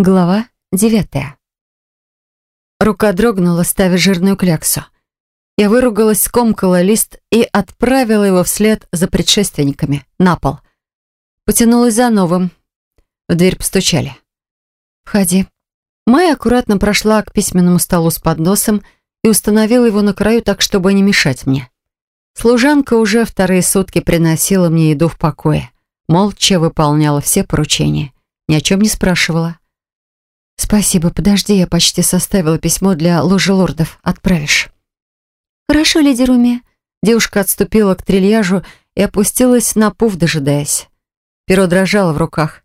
Глава девятая. Рука дрогнула, ставя жирную кляксу. Я выругалась, скомкала лист и отправила его вслед за предшественниками, на пол. Потянулась за новым. В дверь постучали. «Входи». Майя аккуратно прошла к письменному столу с подносом и установила его на краю так, чтобы не мешать мне. Служанка уже вторые сутки приносила мне еду в покое. Молча выполняла все поручения. Ни о чем не спрашивала. «Спасибо, подожди, я почти составила письмо для ложи лордов. Отправишь». «Хорошо, леди Руми». Девушка отступила к трильяжу и опустилась на пуф, дожидаясь. Перо дрожало в руках.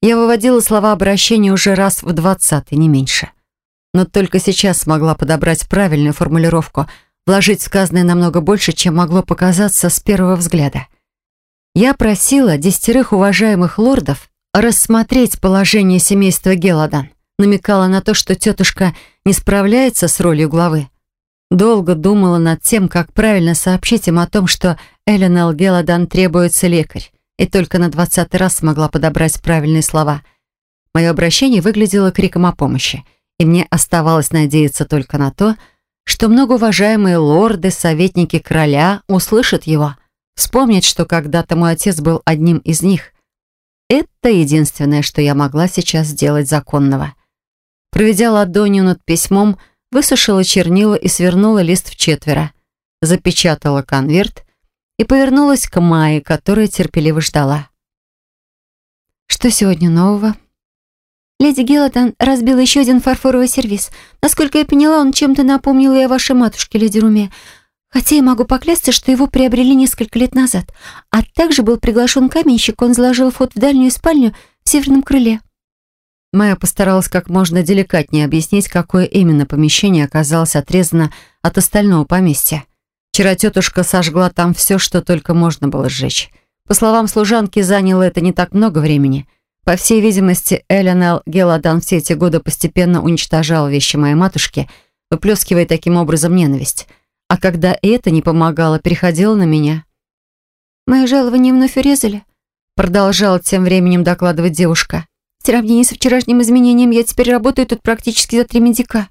Я выводила слова обращения уже раз в двадцатый, не меньше. Но только сейчас смогла подобрать правильную формулировку, вложить сказанное намного больше, чем могло показаться с первого взгляда. Я просила десятерых уважаемых лордов рассмотреть положение семейства Геладан намекала на то, что тетушка не справляется с ролью главы. Долго думала над тем, как правильно сообщить им о том, что Эленел Геладан требуется лекарь, и только на двадцатый раз смогла подобрать правильные слова. Мое обращение выглядело криком о помощи, и мне оставалось надеяться только на то, что многоуважаемые лорды, советники короля услышат его, вспомнят, что когда-то мой отец был одним из них. Это единственное, что я могла сейчас сделать законного. Проведя ладонью над письмом, высушила чернила и свернула лист в четверо. Запечатала конверт и повернулась к Майе, которая терпеливо ждала. «Что сегодня нового?» «Леди Гелладан разбила еще один фарфоровый сервиз. Насколько я поняла, он чем-то напомнил и о вашей матушке, леди Руме. Хотя я могу поклясться, что его приобрели несколько лет назад. А также был приглашен каменщик, он заложил вход в дальнюю спальню в северном крыле». Майя постаралась как можно деликатнее объяснить, какое именно помещение оказалось отрезано от остального поместья. Вчера тетушка сожгла там все, что только можно было сжечь. По словам служанки, заняло это не так много времени. По всей видимости, Эленел Геладан все эти годы постепенно уничтожал вещи моей матушки, выплескивая таким образом ненависть. А когда это не помогало, переходило на меня. «Мое жалование вновь урезали», продолжала тем временем докладывать девушка. В сравнении с вчерашним изменением я теперь работаю тут практически за три медика.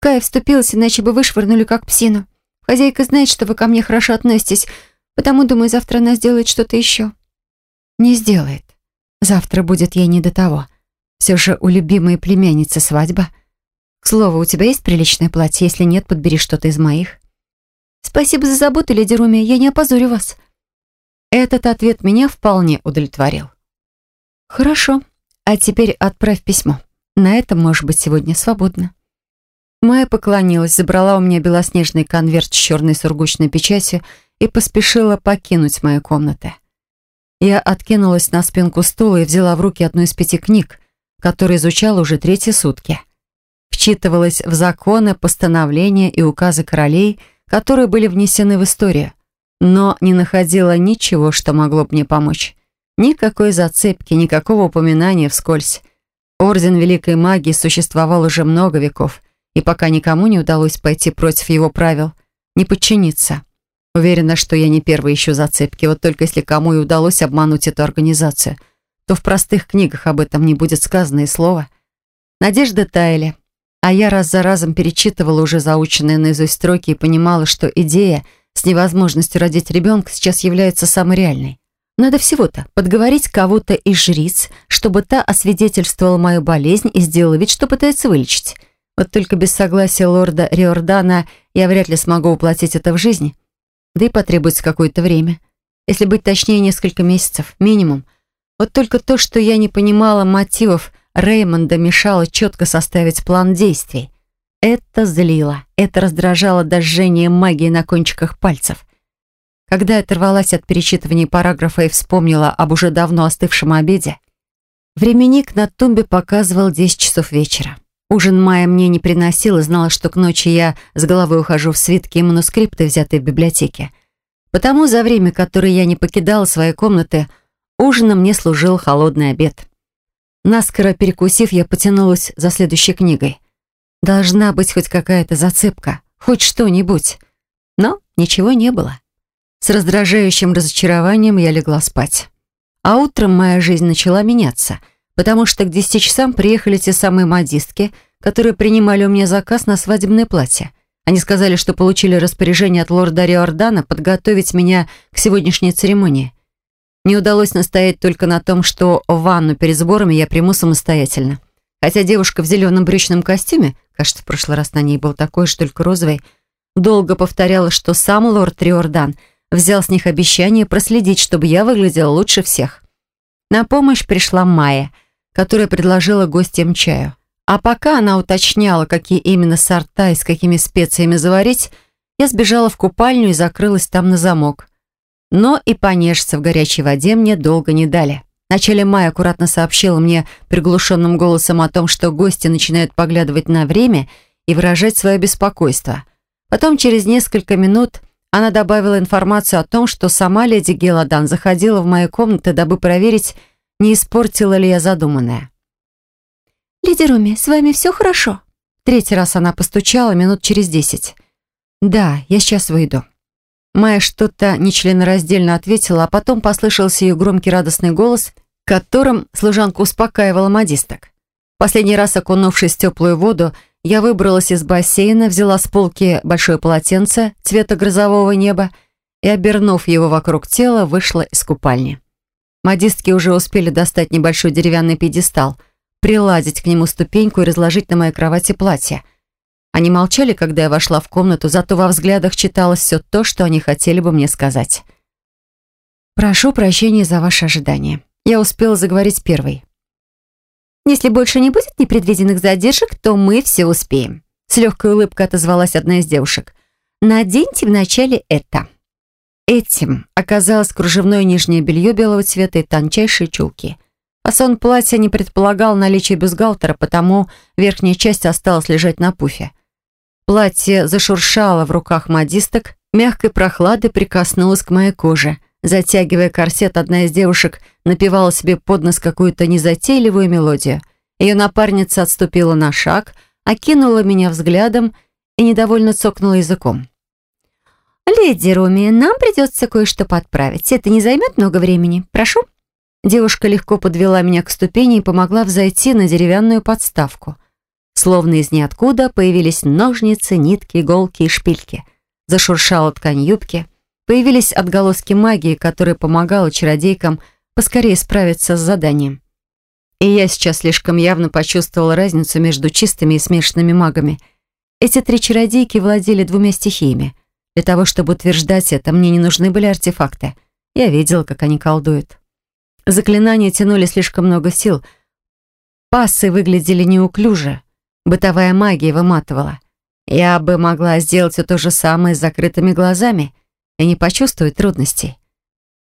Кая вступилась, иначе бы вышвырнули как псину. Хозяйка знает, что вы ко мне хорошо относитесь, потому, думаю, завтра она сделает что-то еще». «Не сделает. Завтра будет ей не до того. Все же у любимой племянницы свадьба. К слову, у тебя есть приличное платье? Если нет, подбери что-то из моих». «Спасибо за заботу, леди Руми, я не опозорю вас». Этот ответ меня вполне удовлетворил. «Хорошо. А теперь отправь письмо. На этом, может быть, сегодня свободно». Майя поклонилась, забрала у меня белоснежный конверт с черной сургучной печатью и поспешила покинуть мою комнату. Я откинулась на спинку стула и взяла в руки одну из пяти книг, которые изучала уже третьи сутки. Вчитывалась в законы, постановления и указы королей, которые были внесены в историю, но не находила ничего, что могло бы мне помочь. Никакой зацепки, никакого упоминания вскользь. Орден Великой Магии существовал уже много веков, и пока никому не удалось пойти против его правил, не подчиниться. Уверена, что я не первый ищу зацепки, вот только если кому и удалось обмануть эту организацию, то в простых книгах об этом не будет сказано и слова. Надежды таяли, а я раз за разом перечитывала уже заученные наизусть строки и понимала, что идея с невозможностью родить ребенка сейчас является самой реальной. Надо всего-то подговорить кого-то из жриц, чтобы та освидетельствовала мою болезнь и сделала вид, что пытается вылечить. Вот только без согласия лорда Риордана я вряд ли смогу уплатить это в жизни. Да и потребуется какое-то время. Если быть точнее, несколько месяцев, минимум. Вот только то, что я не понимала мотивов Реймонда, мешало четко составить план действий. Это злило, это раздражало до жжения магии на кончиках пальцев. Когда я оторвалась от перечитывания параграфа и вспомнила об уже давно остывшем обеде, временник на тумбе показывал 10 часов вечера. Ужин Майя мне не приносил и знала, что к ночи я с головой ухожу в свитки и манускрипты, взятые в библиотеке. Потому за время, которое я не покидала своей комнаты, ужином мне служил холодный обед. Наскоро перекусив, я потянулась за следующей книгой. Должна быть хоть какая-то зацепка, хоть что-нибудь. Но ничего не было. С раздражающим разочарованием я легла спать. А утром моя жизнь начала меняться. потому что к десяти часам приехали те самые модистки, которые принимали у меня заказ на свадебное платье. Они сказали, что получили распоряжение от лорда Риордана подготовить меня к сегодняшней церемонии. Не удалось настоять только на том, что ванну перед сборами я приму самостоятельно. Хотя девушка в зеленом брючном костюме, кажется, в прошлый раз на ней был такой же, только розовый, долго повторяла, что сам лорд Риордан взял с них обещание проследить, чтобы я выглядела лучше всех. На помощь пришла Майя, которая предложила гостям чаю. А пока она уточняла, какие именно сорта и с какими специями заварить, я сбежала в купальню и закрылась там на замок. Но и понежиться в горячей воде мне долго не дали. В начале мая аккуратно сообщила мне приглушенным голосом о том, что гости начинают поглядывать на время и выражать свое беспокойство. Потом, через несколько минут, она добавила информацию о том, что сама леди Геладан заходила в мою комнату, дабы проверить, не испортила ли я задуманное. «Леди Руми, с вами все хорошо?» Третий раз она постучала минут через десять. «Да, я сейчас выйду». Майя что-то нечленораздельно ответила, а потом послышался ее громкий радостный голос, которым служанка успокаивала модисток. Последний раз окунувшись в теплую воду, я выбралась из бассейна, взяла с полки большое полотенце цвета грозового неба и, обернув его вокруг тела, вышла из купальни. Модистки уже успели достать небольшой деревянный пьедестал — приладить к нему ступеньку и разложить на моей кровати платье. Они молчали, когда я вошла в комнату, зато во взглядах читалось все то, что они хотели бы мне сказать. «Прошу прощения за ваше ожидание. Я успела заговорить первой». «Если больше не будет непредвиденных задержек, то мы все успеем», с легкой улыбкой отозвалась одна из девушек. «Наденьте вначале это». Этим оказалось кружевное нижнее белье белого цвета и тончайшие чулки. Фасон платья не предполагал наличие бюстгальтера, потому верхняя часть осталась лежать на пуфе. Платье зашуршало в руках модисток, мягкой прохладой прикоснулось к моей коже. Затягивая корсет, одна из девушек напевала себе под нос какую-то незатейливую мелодию. Ее напарница отступила на шаг, окинула меня взглядом и недовольно цокнула языком. «Леди Руми, нам придется кое-что подправить. Это не займет много времени. Прошу». Девушка легко подвела меня к ступени и помогла взойти на деревянную подставку. Словно из ниоткуда появились ножницы, нитки, иголки и шпильки. Зашуршала ткань юбки. Появились отголоски магии, которая помогала чародейкам поскорее справиться с заданием. И я сейчас слишком явно почувствовала разницу между чистыми и смешанными магами. Эти три чародейки владели двумя стихиями. Для того, чтобы утверждать это, мне не нужны были артефакты. Я видела, как они колдуют. Заклинания тянули слишком много сил. Пассы выглядели неуклюже. Бытовая магия выматывала. Я бы могла сделать все то же самое с закрытыми глазами и не почувствовать трудностей.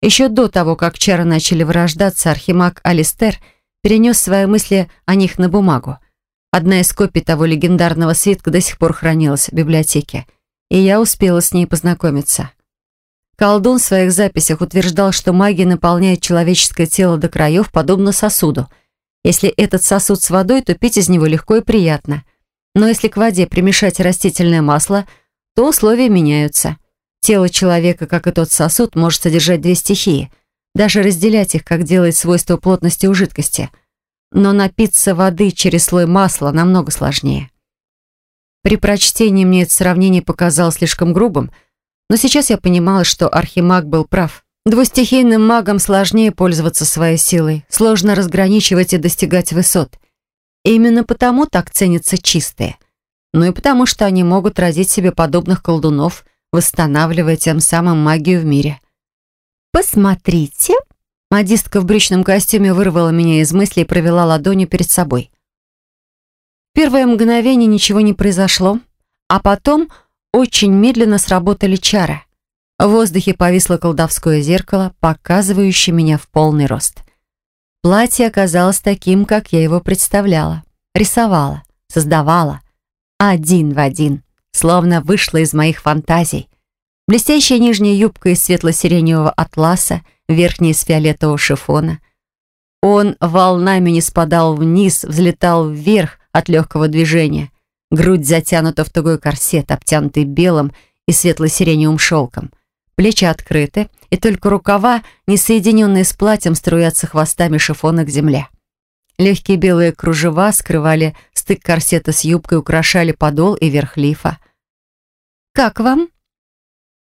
Еще до того, как чары начали вырождаться, архимаг Алистер перенес свои мысли о них на бумагу. Одна из копий того легендарного свитка до сих пор хранилась в библиотеке, и я успела с ней познакомиться. Колдун в своих записях утверждал, что магия наполняет человеческое тело до краев, подобно сосуду. Если этот сосуд с водой, то пить из него легко и приятно. Но если к воде примешать растительное масло, то условия меняются. Тело человека, как и тот сосуд, может содержать две стихии. Даже разделять их, как делает свойство плотности у жидкости. Но напиться воды через слой масла намного сложнее. При прочтении мне это сравнение показалось слишком грубым – но сейчас я понимала, что Архимаг был прав. Двустихийным магам сложнее пользоваться своей силой, сложно разграничивать и достигать высот. И именно потому так ценятся чистые. Ну и потому, что они могут родить себе подобных колдунов, восстанавливая тем самым магию в мире. «Посмотрите!» Модистка в брючном костюме вырвала меня из мыслей и провела ладонью перед собой. первое мгновение ничего не произошло, а потом очень медленно сработали чары. В воздухе повисло колдовское зеркало, показывающее меня в полный рост. Платье оказалось таким, как я его представляла. Рисовала, создавала. Один в один, словно вышло из моих фантазий. Блестящая нижняя юбка из светло-сиреневого атласа, верхняя из фиолетового шифона. Он волнами не спадал вниз, взлетал вверх от легкого движения — Грудь затянута в тугой корсет, обтянутый белым и светло-сиреневым шелком. Плечи открыты, и только рукава, не соединенные с платьем, струятся хвостами шифона к земле. Легкие белые кружева скрывали стык корсета с юбкой, украшали подол и верх лифа. «Как вам?»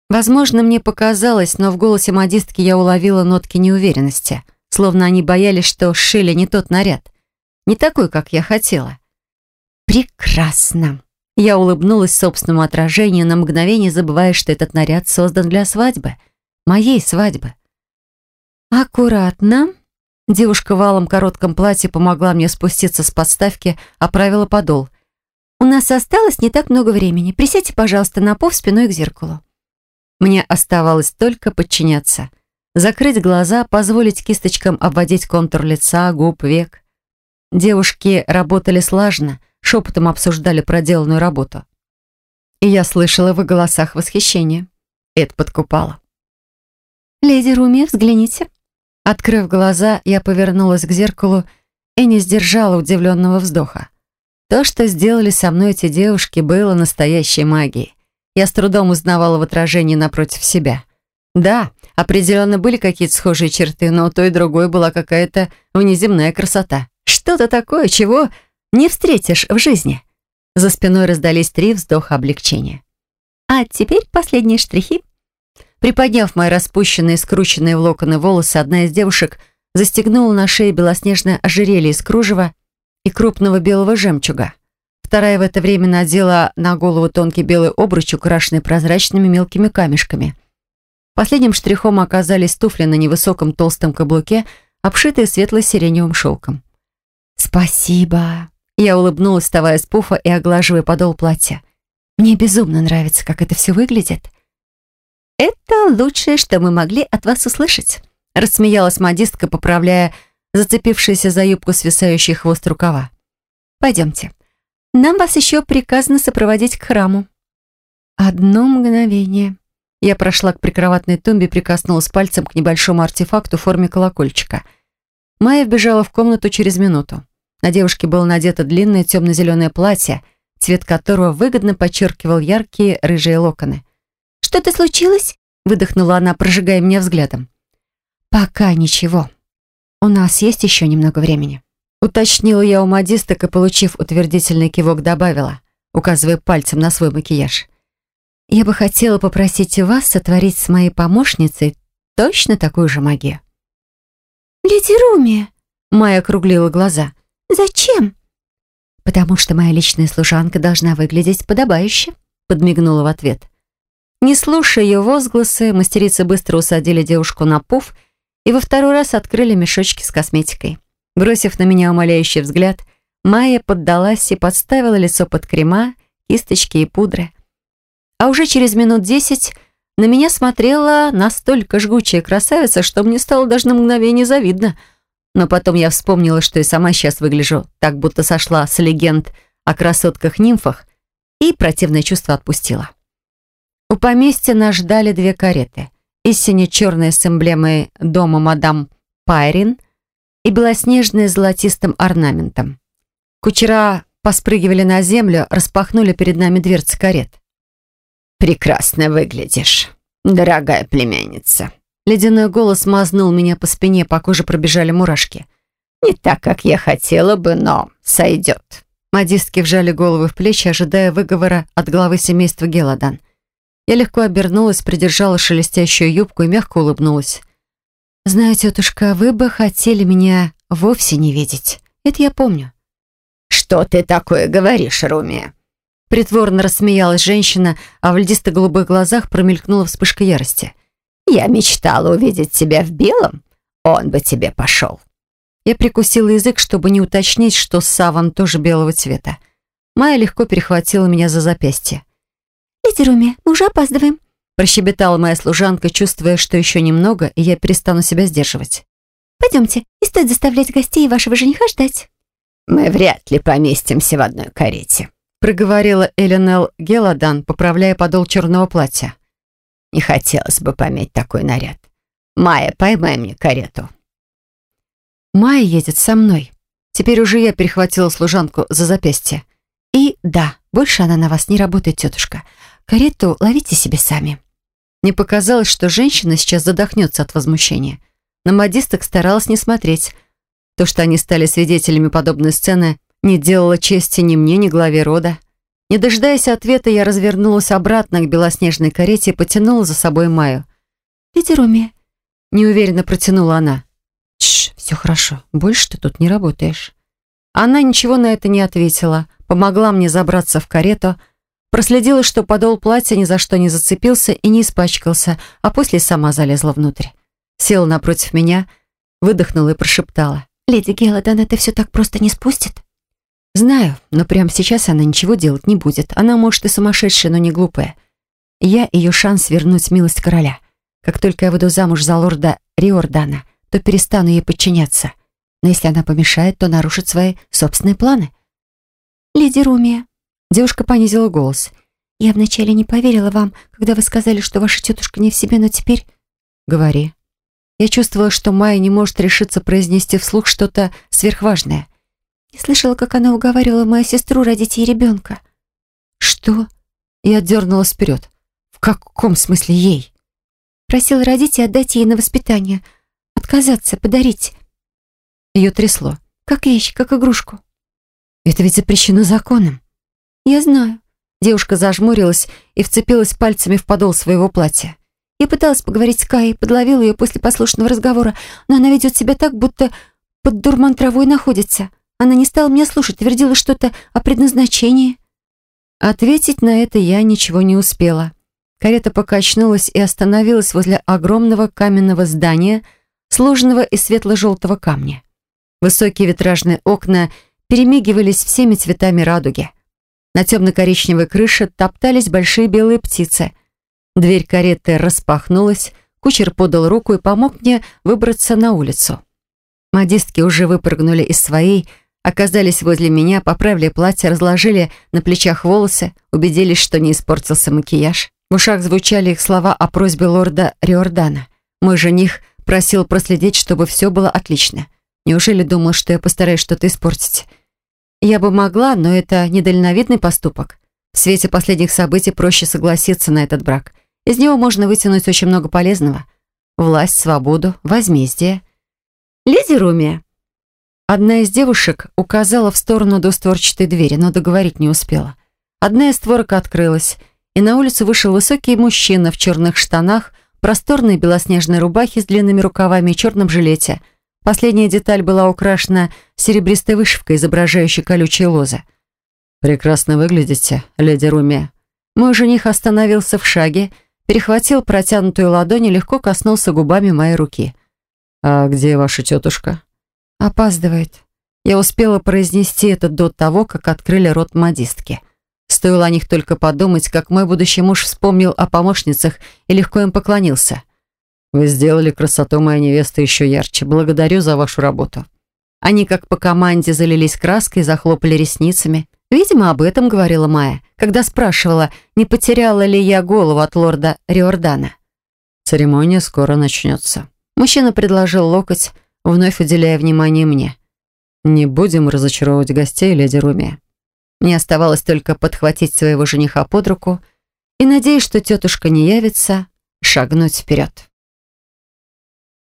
Возможно, мне показалось, но в голосе модистки я уловила нотки неуверенности, словно они боялись, что сшили не тот наряд. Не такой, как я хотела. «Прекрасно!» Я улыбнулась собственному отражению, на мгновение забывая, что этот наряд создан для свадьбы. Моей свадьбы. «Аккуратно!» Девушка в алом коротком платье помогла мне спуститься с подставки, оправила подол. «У нас осталось не так много времени. Присядьте, пожалуйста, на пол спиной к зеркалу». Мне оставалось только подчиняться. Закрыть глаза, позволить кисточкам обводить контур лица, губ, век. Девушки работали слажно, шепотом обсуждали проделанную работу. И я слышала в их голосах восхищение. Это подкупало. «Леди Руми, взгляните», Открыв глаза, я повернулась к зеркалу и не сдержала удивленного вздоха. То, что сделали со мной эти девушки, было настоящей магией. Я с трудом узнавала в отражении напротив себя. Да, определенно были какие-то схожие черты, но у той и другой была какая-то внеземная красота. Что-то такое, чего не встретишь в жизни. За спиной раздались три вздоха облегчения. А теперь последние штрихи. Приподняв мои распущенные, скрученные в локоны волосы, одна из девушек застегнула на шее белоснежное ожерелье из кружева и крупного белого жемчуга. Вторая в это время надела на голову тонкий белый обруч, украшенный прозрачными мелкими камешками. Последним штрихом оказались туфли на невысоком толстом каблуке, обшитые светло-сиреневым шелком. «Спасибо!» Я улыбнулась, вставая с пуфа и оглаживая подол платья. «Мне безумно нравится, как это все выглядит». «Это лучшее, что мы могли от вас услышать», рассмеялась модистка, поправляя зацепившийся за юбку свисающий хвост рукава. «Пойдемте. Нам вас еще приказано сопроводить к храму». «Одно мгновение». Я прошла к прикроватной тумбе, прикоснулась пальцем к небольшому артефакту в форме колокольчика. Майя вбежала в комнату через минуту. На девушке было надето длинное темно-зеленое платье, цвет которого выгодно подчеркивал яркие рыжие локоны. «Что-то случилось?» — выдохнула она, прожигая меня взглядом. «Пока ничего. У нас есть еще немного времени». Уточнила я у модисток и, получив утвердительный кивок, добавила, указывая пальцем на свой макияж. «Я бы хотела попросить вас сотворить с моей помощницей точно такую же магию». «Леди Руми!» — Майя округлила глаза. «Зачем?» «Потому что моя личная служанка должна выглядеть подобающе», — подмигнула в ответ. Не слушая ее возгласы, мастерицы быстро усадили девушку на пуф и во второй раз открыли мешочки с косметикой. Бросив на меня умоляющий взгляд, Майя поддалась и подставила лицо под крема, кисточки и пудры. А уже через минут десять на меня смотрела настолько жгучая красавица, что мне стало даже на мгновение завидно. Но потом я вспомнила, что и сама сейчас выгляжу так, будто сошла с легенд о красотках-нимфах, и противное чувство отпустила. У поместья нас ждали две кареты. Истине черная с эмблемой дома мадам Пайрин и белоснежная с золотистым орнаментом. Кучера поспрыгивали на землю, распахнули перед нами дверцы карет. «Прекрасно выглядишь, дорогая племянница». Ледяной голос мазнул меня по спине, по коже пробежали мурашки. «Не так, как я хотела бы, но сойдет». Модистки вжали головы в плечи, ожидая выговора от главы семейства Геладан. Я легко обернулась, придержала шелестящую юбку и мягко улыбнулась. «Знаю, тетушка, вы бы хотели меня вовсе не видеть. Это я помню». «Что ты такое говоришь, Руми?» Притворно рассмеялась женщина, а в льдисто-голубых глазах промелькнула вспышка ярости. «Я мечтала увидеть тебя в белом. Он бы тебе пошел». Я прикусила язык, чтобы не уточнить, что саван тоже белого цвета. Майя легко перехватила меня за запястье. «Леди Руми, мы уже опаздываем», прощебетала моя служанка, чувствуя, что еще немного, и я перестану себя сдерживать. «Пойдемте, не стоит заставлять гостей и вашего жениха ждать». «Мы вряд ли поместимся в одной карете», проговорила Эленел Геладан, поправляя подол черного платья. «Не хотелось бы пометь такой наряд. Майя, поймай мне карету». Майя едет со мной. Теперь уже я перехватила служанку за запястье. И да, больше она на вас не работает, тетушка. Карету ловите себе сами». Мне показалось, что женщина сейчас задохнется от возмущения. На модисток старалась не смотреть. То, что они стали свидетелями подобной сцены, не делало чести ни мне, ни главе рода. Не дожидаясь ответа, я развернулась обратно к белоснежной карете и потянула за собой Майю. «Леди Руми», — неуверенно протянула она. «Тш, все хорошо, больше ты тут не работаешь». Она ничего на это не ответила, помогла мне забраться в карету, проследила, что подол платья ни за что не зацепился и не испачкался, а после сама залезла внутрь. Села напротив меня, выдохнула и прошептала. «Леди Гелладан это все так просто не спустит?» Знаю, но прямо сейчас она ничего делать не будет. Она, может, и сумасшедшая, но не глупая. Я ее шанс вернуть милость короля. Как только я выйду замуж за лорда Риордана, то перестану ей подчиняться. Но если она помешает, то нарушит свои собственные планы. «Леди Румия», — девушка понизила голос, — «я вначале не поверила вам, когда вы сказали, что ваша тетушка не в себе, но теперь...» «Говори». Я чувствовала, что Майя не может решиться произнести вслух что-то сверхважное. Я слышала, как она уговаривала мою сестру родить ей ребенка. Что? Я дернулась вперед. В каком смысле ей? Просила родить и отдать ей на воспитание. Отказаться, подарить. Ее трясло. Как вещь, как игрушку. Это ведь запрещено законом. Я знаю. Девушка зажмурилась и вцепилась пальцами в подол своего платья. Я пыталась поговорить с Каей, подловила ее после послушного разговора, но она ведет себя так, будто под дурман травой находится. Она не стала меня слушать, твердила что-то о предназначении. Ответить на это я ничего не успела. Карета покачнулась и остановилась возле огромного каменного здания, сложенного из светло-желтого камня. Высокие витражные окна перемигивались всеми цветами радуги. На темно-коричневой крыше топтались большие белые птицы. Дверь кареты распахнулась, кучер подал руку и помог мне выбраться на улицу. Модистки уже выпрыгнули из своей, оказались возле меня, поправили платье, разложили на плечах волосы, убедились, что не испортился макияж. В ушах звучали их слова о просьбе лорда Риордана. Мой жених просил проследить, чтобы все было отлично. Неужели думал, что я постараюсь что-то испортить? Я бы могла, но это недальновидный поступок. В свете последних событий проще согласиться на этот брак. Из него можно вытянуть очень много полезного. Власть, свободу, возмездие. «Леди Румия, Одна из девушек указала в сторону двустворчатой двери, но договорить не успела. Одна из створок открылась, и на улицу вышел высокий мужчина в черных штанах, просторной белоснежной рубахе с длинными рукавами и черном жилете. Последняя деталь была украшена серебристой вышивкой, изображающей колючие лозы. «Прекрасно выглядите, леди Руми». Мой жених остановился в шаге, перехватил протянутую ладонь и легко коснулся губами моей руки. «А где ваша тетушка?» Опаздывает. Я успела произнести это до того, как открыли рот модистки. Стоило о них только подумать, как мой будущий муж вспомнил о помощницах и легко им поклонился. «Вы сделали красоту моей невесты еще ярче. Благодарю за вашу работу». Они, как по команде, залились краской и захлопали ресницами. Видимо, об этом говорила Майя, когда спрашивала, не потеряла ли я голову от лорда Риордана. «Церемония скоро начнется». Мужчина предложил локоть, вновь уделяя внимание мне. «Не будем разочаровывать гостей, леди Руми». Мне оставалось только подхватить своего жениха под руку и, надеясь, что тетушка не явится, шагнуть вперед.